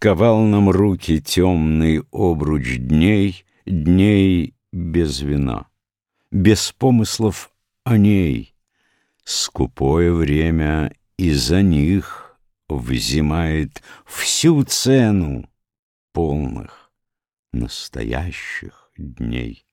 Сковал нам руки темный обруч дней, Дней без вина, без помыслов о ней. Скупое время и за них Взимает всю цену полных настоящих дней.